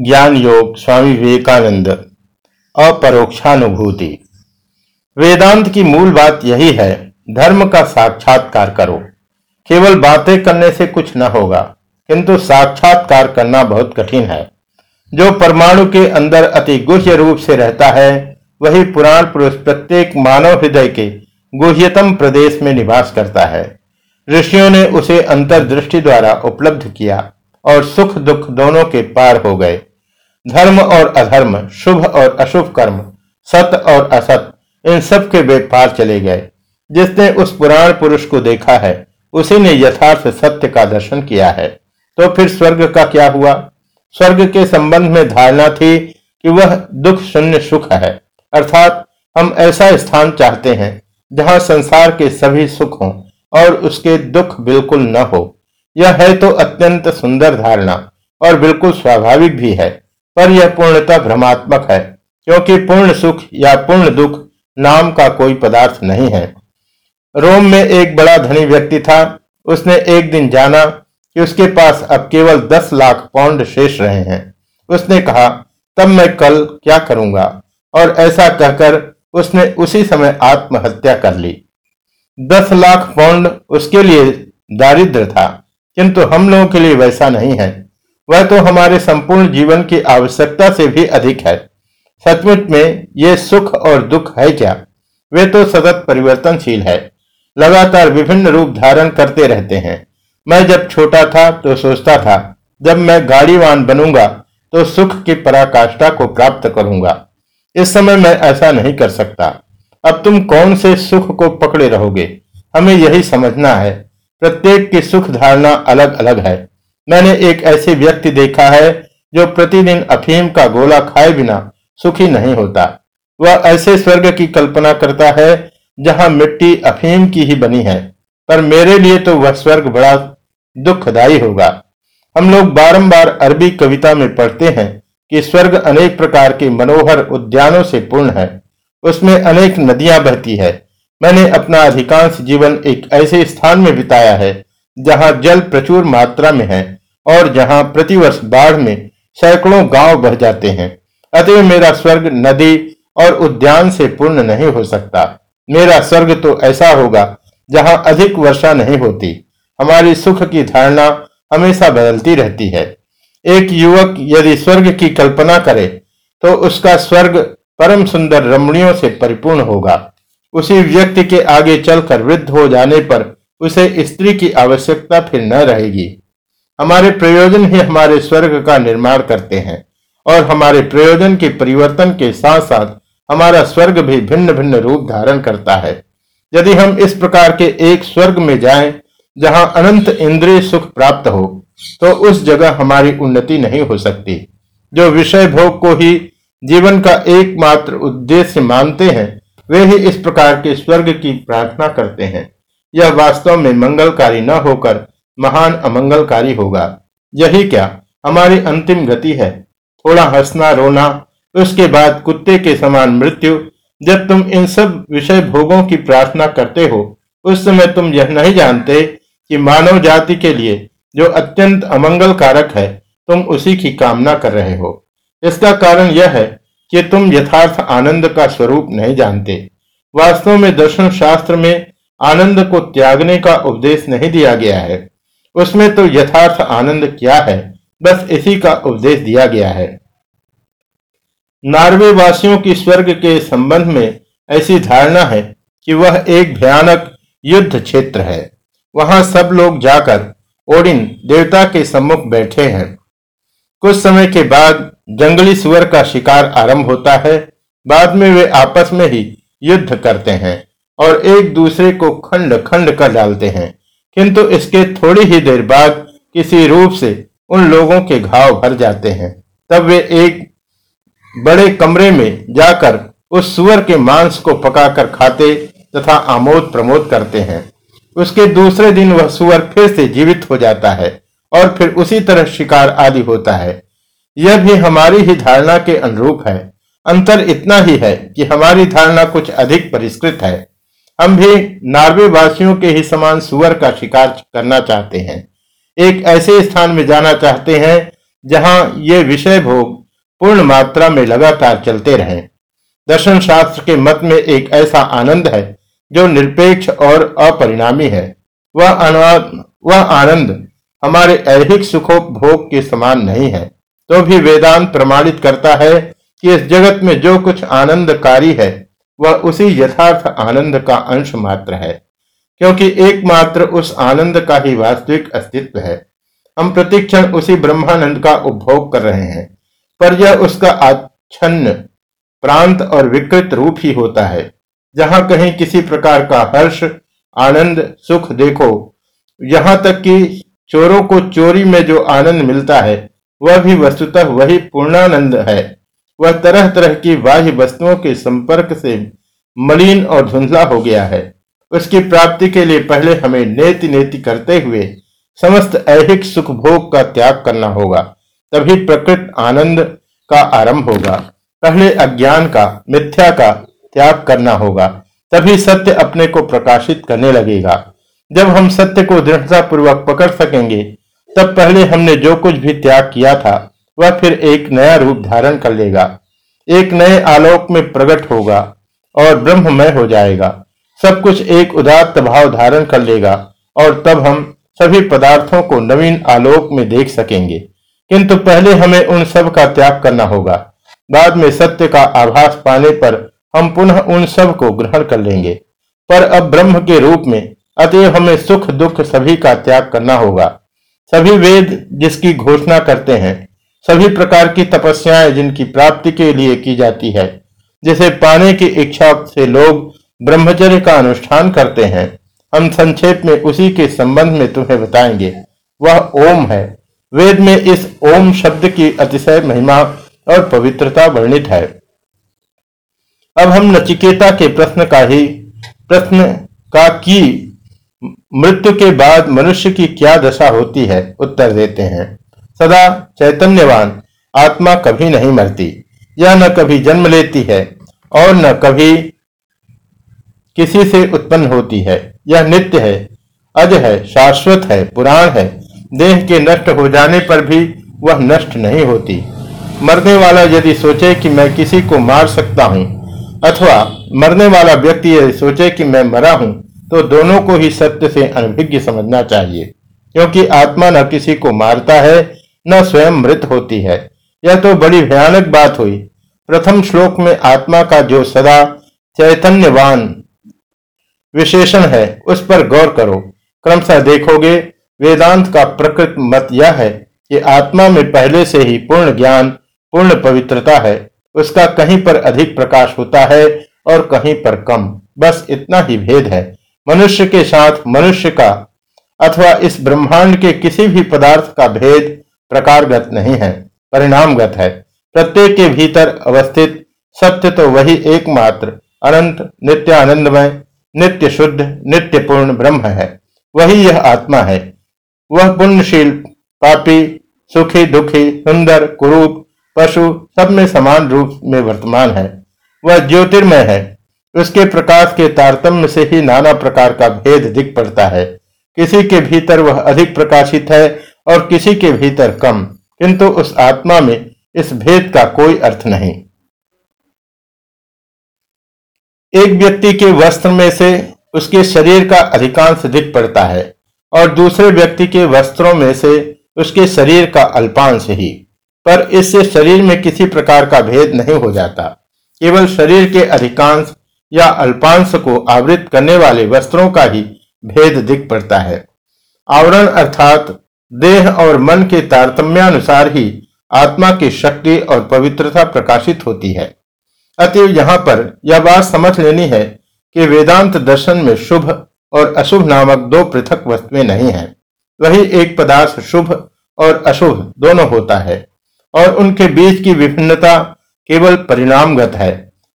ज्ञान योग स्वामी विवेकानंद, अपरोक्षानुभूति। वेदांत की मूल बात यही है, धर्म का साक्षात्कार करो। केवल बातें करने से कुछ न होगा, किंतु साक्षात्कार करना बहुत कठिन है। जो परमाणु के अंदर अति गुह्य रूप से रहता है, वही पुराण पुरुष प्रत्येक मानव हृदय के गुह्यतम प्रदेश में निवास करता है। ऋषियों ने उसे अंतर्दृष्टि द्वारा उपलब्ध किया। और सुख दुख दोनों के पार हो गए। धर्म और अधर्म, शुभ और अशुभ कर्म, सत और असत, इन सब के वे पार चले गए। जिसने उस पुराण पुरुष को देखा है, उसी ने यथार्थ सत्य का दर्शन किया है। तो फिर स्वर्ग का क्या हुआ? स्वर्ग के संबंध में धारणा थी कि वह दुख शून्य सुख है। अर्थात हम ऐसा स्थान चाहते हैं, जहाँ संसार के सभी सुख हों और उसके दुख बिल्कुल न हो। यह है तो अत्यंत सुंदर धारणा और बिल्कुल स्वाभाविक भी है, पर यह पूर्णतः भ्रमात्मक है, क्योंकि पूर्ण सुख या पूर्ण दुख नाम का कोई पदार्थ नहीं है। रोम में एक बड़ा धनी व्यक्ति था, उसने एक दिन जाना कि उसके पास अब केवल दस लाख पाउंड शेष रहे हैं। उसने कहा, तब मैं कल क्या करूँगा? और ऐसा कहकर उसने उसी समय आत्महत्या कर ली। दस लाख पाउंड उसके लिए दारिद्र था। किंतु हम लोगों के लिए वैसा नहीं है। वह तो हमारे संपूर्ण जीवन की आवश्यकता से भी अधिक है। सचमुच में ये सुख और दुख है क्या? वे तो सतत परिवर्तनशील है। लगातार विभिन्न रूप धारण करते रहते हैं। मैं जब छोटा था तो सोचता था, जब मैं गाड़ीवान बनूँगा तो सुख की पराकाष्ठा को प्राप्त करूँगा। इस समय मैं ऐसा नहीं कर सकता। अब तुम कौन से सुख को पकड़े रहोगे? हमें यही समझना है। प्रत्येक की सुख धारणा अलग अलग है। मैंने एक ऐसे व्यक्ति देखा है जो प्रतिदिन अफीम का गोला खाए बिना सुखी नहीं होता। वह ऐसे स्वर्ग की कल्पना करता है जहाँ मिट्टी अफीम की ही बनी है। पर मेरे लिए तो वह स्वर्ग बड़ा दुखदायी होगा। हम लोग बारंबार अरबी कविता में पढ़ते हैं कि स्वर्ग अनेक प्रकार के मनोहर उद्यानों से पूर्ण है। उसमें अनेक नदियाँ बहती है। मैंने अपना अधिकांश जीवन एक ऐसे स्थान में बिताया है, जहाँ जल प्रचुर मात्रा में है और जहाँ प्रतिवर्ष बाढ़ में सैकड़ों गाँव बह जाते हैं। अतः मेरा स्वर्ग नदी और उद्यान से पूर्ण नहीं हो सकता। मेरा स्वर्ग तो ऐसा होगा, जहाँ अधिक वर्षा नहीं होती। हमारी सुख की धारणा हमेशा बदलती रहती है। एक युवक यदि स्वर्ग की कल्पना करे तो उसका स्वर्ग परम सुंदर रमणियों से परिपूर्ण होगा। उसी व्यक्ति के आगे चलकर वृद्ध हो जाने पर उसे स्त्री की आवश्यकता फिर न रहेगी। हमारे प्रयोजन ही हमारे स्वर्ग का निर्माण करते हैं और हमारे प्रयोजन के परिवर्तन के साथ साथ हमारा स्वर्ग भी भिन्न भिन्न रूप धारण करता है। यदि हम इस प्रकार के एक स्वर्ग में जाएँ, जहाँ अनंत इंद्रिय सुख प्राप्त हो तो उस जगह हमारी उन्नति नहीं हो सकती। जो विषय भोग को ही जीवन का एकमात्र उद्देश्य मानते हैं वे ही इस प्रकार के स्वर्ग की प्रार्थना करते हैं। यह वास्तव में मंगलकारी न होकर महान अमंगलकारी होगा। यही क्या? हमारी अंतिम गति है। थोड़ा हंसना, रोना, उसके बाद कुत्ते के समान मृत्यु। जब तुम इन सब विषय भोगों की प्रार्थना करते हो, उस समय तुम यह नहीं जानते कि मानव जाति के लिए जो अत्यंत अमंगल कारक है, तुम उसी की कामना कर रहे हो। इसका कारण यह है कि तुम यथार्थ आनंद का स्वरूप नहीं जानते। वास्तव में दर्शन शास्त्र में आनंद को त्यागने का उपदेश नहीं दिया गया है। उसमें तो यथार्थ आनंद क्या है? बस इसी का उपदेश दिया गया है। नार्वे वासियों की स्वर्ग के संबंध में ऐसी धारणा है कि वह एक भयानक युद्ध क्षेत्र है। वहाँ सब लोग जाकर ओडिन देवता के सम्मुख बैठे हैं। कुछ समय के बाद जंगली सुअर का शिकार आरंभ होता है। बाद में वे आपस में ही युद्ध करते हैं और एक दूसरे को खंड खंड कर डालते हैं। किंतु इसके थोड़ी ही देर बाद किसी रूप से उन लोगों के घाव भर जाते हैं। तब वे एक बड़े कमरे में जाकर उस सुअर के मांस को पकाकर खाते तथा आमोद प्रमोद करते हैं। उसके दूसरे दिन वह सुअर फिर से जीवित हो जाता है और फिर उसी तरह शिकार आदि होता है। यह भी हमारी ही धारणा के अनुरूप है। अंतर इतना ही है कि हमारी धारणा कुछ अधिक परिष्कृत है। हम भी नार्वे वासियों के ही समान सुअर का शिकार करना चाहते हैं। एक ऐसे स्थान में जाना चाहते हैं, जहाँ ये विषय भोग पूर्ण मात्रा में लगातार चलते रहें। दर्शन शास्त्र के मत में एक ऐसा आनंद है, जो निरपेक्ष और अपरिणामी है। वह वह आनंद हमारे ऐहिक सुखोपभोग के समान नहीं है। तो भी वेदांत प्रमाणित करता है कि इस जगत में जो कुछ आनंदकारी है, वह उसी यथार्थ आनंद का अंश मात्र है, क्योंकि एकमात्र उस आनंद का ही वास्तविक अस्तित्व है। हम प्रतिक्षण उसी ब्रह्मानंद का उपभोग कर रहे हैं, पर यह उसका आच्छन्न, प्रांत और विकृत रूप ही होता है, जहाँ कहीं किसी प्रकार का हर्ष, आनंद, सुख देखो, यहाँ तक कि चोरों को चोरी में जो आनंद मिलता है वह भी वस्तुतः वही पूर्णानंद है। वह तरह तरह की बाह्य वस्तुओं के संपर्क से मलिन और धुंधला हो गया है। उसकी प्राप्ति के लिए पहले हमें नेति नेति करते हुए समस्त ऐहिक सुख भोग का त्याग करना होगा। तभी प्रकृत आनंद का आरंभ होगा। पहले अज्ञान का, मिथ्या का त्याग करना होगा। तभी सत्य अपने को प्रकाशित करने लगेगा। जब हम सत्य को दृढ़ता पूर्वक पकड़ सकेंगे तब पहले हमने जो कुछ भी त्याग किया था, वह फिर एक नया रूप धारण कर लेगा। एक नए आलोक में प्रकट होगा और ब्रह्ममय हो जाएगा। सब कुछ एक उदात्त भाव धारण कर लेगा और तब हम सभी पदार्थों को नवीन आलोक में देख सकेंगे। किंतु पहले हमें उन सब का त्याग करना होगा। बाद में सत्य का आभास पाने पर हम पुनः उन सबको ग्रहण कर लेंगे। पर अब ब्रह्म के रूप में अतएव हमें सुख दुख सभी का त्याग करना होगा। सभी वेद जिसकी घोषणा करते हैं, सभी प्रकार की तपस्याएँ जिनकी प्राप्ति के लिए की जाती है, जिसे पाने की इच्छा से लोग ब्रह्मचर्य का अनुष्ठान करते हैं, हम संक्षेप में उसी के संबंध में तुम्हें बताएँगे। वह ओम है। वेद में इस ओम शब्द की अतिशय महिमा और पवित्रता वर्णित है। अब हम नचिकेता के प्रश्न का ही प्रश्न का की मृत्यु के बाद मनुष्य की क्या दशा होती है, उत्तर देते हैं। सदा चैतन्यवान, आत्मा कभी नहीं मरती। यह न कभी जन्म लेती है और न कभी किसी से उत्पन्न होती है। यह नित्य है, अज है, शाश्वत है, पुराण है। देह के नष्ट हो जाने पर भी वह नष्ट नहीं होती। मरने वाला यदि सोचे कि मैं किसी को मार सकता हूँ, अथवा मरने वाला व्यक्ति यदि सोचे कि मैं मरा हूँ तो दोनों को ही सत्य से अनभिज्ञ समझना चाहिए। क्योंकि आत्मा न किसी को मारता है, न स्वयं मृत होती है। यह तो बड़ी भयानक बात हुई। प्रथम श्लोक में आत्मा का जो सदा चैतन्यवान विशेषण है, उस पर गौर करो। क्रमशः देखोगे, वेदांत का प्रकृत मत यह है कि आत्मा में पहले से ही पूर्ण ज्ञान, पूर्ण पवित्रता है। उसका कहीं पर अधिक प्रकाश होता है और कहीं पर कम। बस इतना ही भेद है। मनुष्य के साथ मनुष्य का अथवा इस ब्रह्मांड के किसी भी पदार्थ का भेद प्रकारगत नहीं है, परिणामगत है। प्रत्येक के भीतर अवस्थित सत्य तो वही एकमात्र अनंत नित्य आनंदमय नित्य शुद्ध नित्य पूर्ण ब्रह्म है। वही यह आत्मा है। वह पुण्यशील, पापी, सुखी, दुखी, सुंदर, कुरूप, पशु सब में समान रूप में वर्तमान है। वह ज्योतिर्मय है। उसके प्रकाश के तारतम्य से ही नाना प्रकार का भेद दिख पड़ता है। किसी के भीतर वह अधिक प्रकाशित है और किसी के भीतर कम। किंतु उस आत्मा में इस भेद का कोई अर्थ नहीं। एक व्यक्ति के वस्त्र में से उसके शरीर का अधिकांश दिख पड़ता है और दूसरे व्यक्ति के वस्त्रों में से उसके शरीर का अल्पांश ही। पर इससे शरीर में किसी प्रकार का भेद नहीं हो जाता। केवल शरीर के अधिकांश या अल्पांश को आवृत करने वाले वस्त्रों का ही भेद दिख पड़ता है। आवरण अर्थात देह और मन के तारतम्यानुसार ही आत्मा की शक्ति और पवित्रता प्रकाशित होती है। अतएव यहाँ पर यह बात समझ लेनी है कि वेदांत दर्शन में शुभ और अशुभ नामक दो पृथक वस्तुएँ नहीं है। वही एक पदार्थ शुभ और अशुभ दोनों होता है और उनके बीच की विभिन्नता केवल परिणामगत है।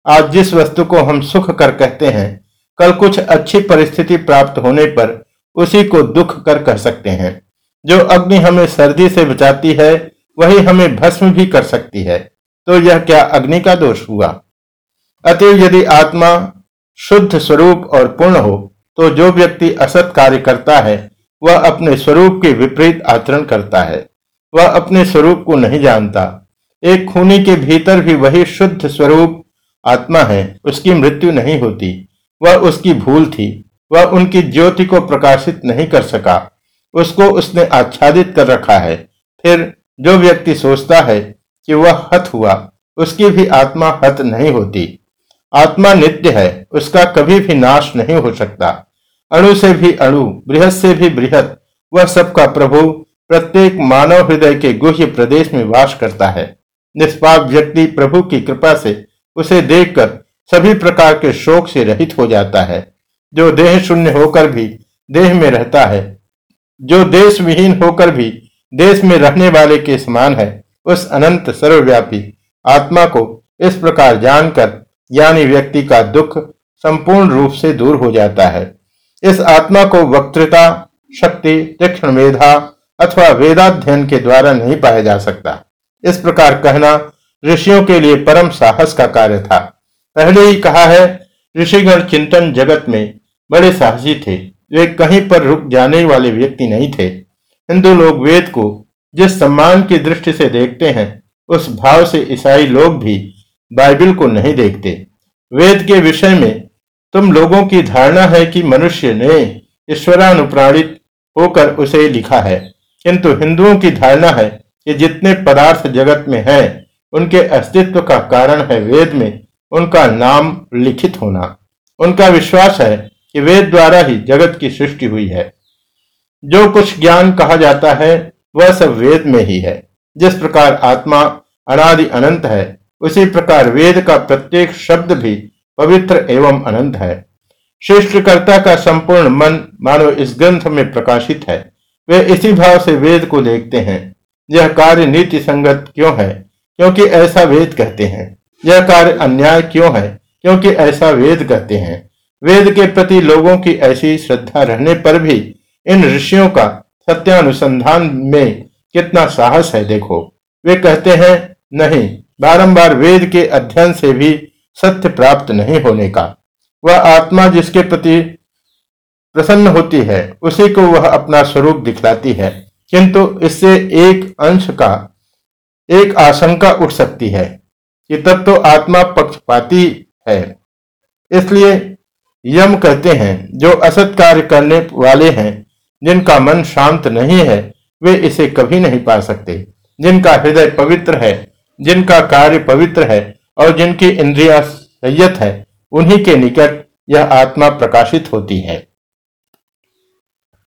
आज जिस वस्तु को हम सुख कर कहते हैं, कल कुछ अच्छी परिस्थिति प्राप्त होने पर उसी को दुख कर कह सकते हैं। जो अग्नि हमें सर्दी से बचाती है, वही हमें भस्म भी कर सकती है। तो यह क्या अग्नि का दोष हुआ? अतएव यदि आत्मा शुद्ध स्वरूप और पूर्ण हो तो जो व्यक्ति असत कार्य करता है, वह अपने स्वरूप के विपरीत आचरण करता है। वह अपने स्वरूप को नहीं जानता। एक खूनी के भीतर भी वही शुद्ध स्वरूप आत्मा है, उसकी मृत्यु नहीं होती। वह उसकी भूल थी। वह उनकी ज्योति को प्रकाशित नहीं कर सका। उसको उसने आच्छादित कर रखा है। फिर जो व्यक्ति सोचता है कि वह हत हुआ, उसकी भी आत्मा हत नहीं होती। आत्मा नित्य है, उसका कभी भी नाश नहीं हो सकता। अणु से भी अणु बृहद से भी बृहद वह सबका प्रभु, प्रत्येक मानव हृदय के गुह्य प्रदेश में वास करता है। निष्पाप व्यक्ति प्रभु की कृपा से उसे देखकर सभी प्रकार के शोक से रहित हो जाता है। जो देह शून्य होकर भी देह में रहता है, जो देश विहीन होकर भी देश में रहने वाले के समान है, उस अनंत सर्वव्यापी आत्मा को इस प्रकार जानकर, यानी व्यक्ति का दुख संपूर्ण रूप से दूर हो जाता है। इस आत्मा को वक्तृता, शक्ति, तीक्षण मेधा अथवा वेदाध्ययन के द्वारा नहीं पाया जा सकता। इस प्रकार कहना ऋषियों के लिए परम साहस का कार्य था। पहले ही कहा है, ऋषिगण चिंतन जगत में बड़े साहसी थे। वे कहीं पर रुक जाने वाले व्यक्ति नहीं थे। हिंदू लोग वेद को जिस सम्मान की दृष्टि से देखते हैं, उस भाव से ईसाई लोग भी बाइबल को नहीं देखते। वेद के विषय में तुम लोगों की धारणा है कि मनुष्य ने ईश्वरानुप्राणित होकर उसे लिखा है। किंतु हिंदुओं की धारणा है कि जितने पदार्थ जगत में हैं उनके अस्तित्व का कारण है वेद में उनका नाम लिखित होना। उनका विश्वास है कि वेद द्वारा ही जगत की सृष्टि हुई है। जो कुछ ज्ञान कहा जाता है, वह सब वेद में ही है। जिस प्रकार आत्मा अनादि अनंत है, उसी प्रकार वेद का प्रत्येक शब्द भी पवित्र एवं अनंत है। सृष्टिकर्ता का संपूर्ण मन मानो इस ग्रंथ में प्रकाशित है। वे इसी भाव से वेद को देखते हैं। यह कार्य नीति संगत क्यों है? क्योंकि ऐसा वेद कहते हैं। यह कार्य अन्याय क्यों है? क्योंकि ऐसा वेद कहते हैं। वेद के प्रति लोगों की ऐसी श्रद्धा रहने पर भी इन ऋषियों का सत्यानुसंधान में कितना साहस है देखो। वे कहते हैं, नहीं, बारंबार वेद के अध्ययन से भी सत्य प्राप्त नहीं होने का। वह आत्मा जिसके प्रति प्रसन्न होती है, उसी को वह अपना स्वरूप दिखलाती है। किंतु इससे एक अंश का एक आशंका उठ सकती है कि तब तो आत्मा पक्षपाती है। इसलिए यम कहते हैं, जो असत कार्य करने वाले हैं, जिनका मन शांत नहीं है, वे इसे कभी नहीं पा सकते। जिनका हृदय पवित्र है, जिनका कार्य पवित्र है, और जिनकी इंद्रिया संयत है, उन्हीं के निकट यह आत्मा प्रकाशित होती है।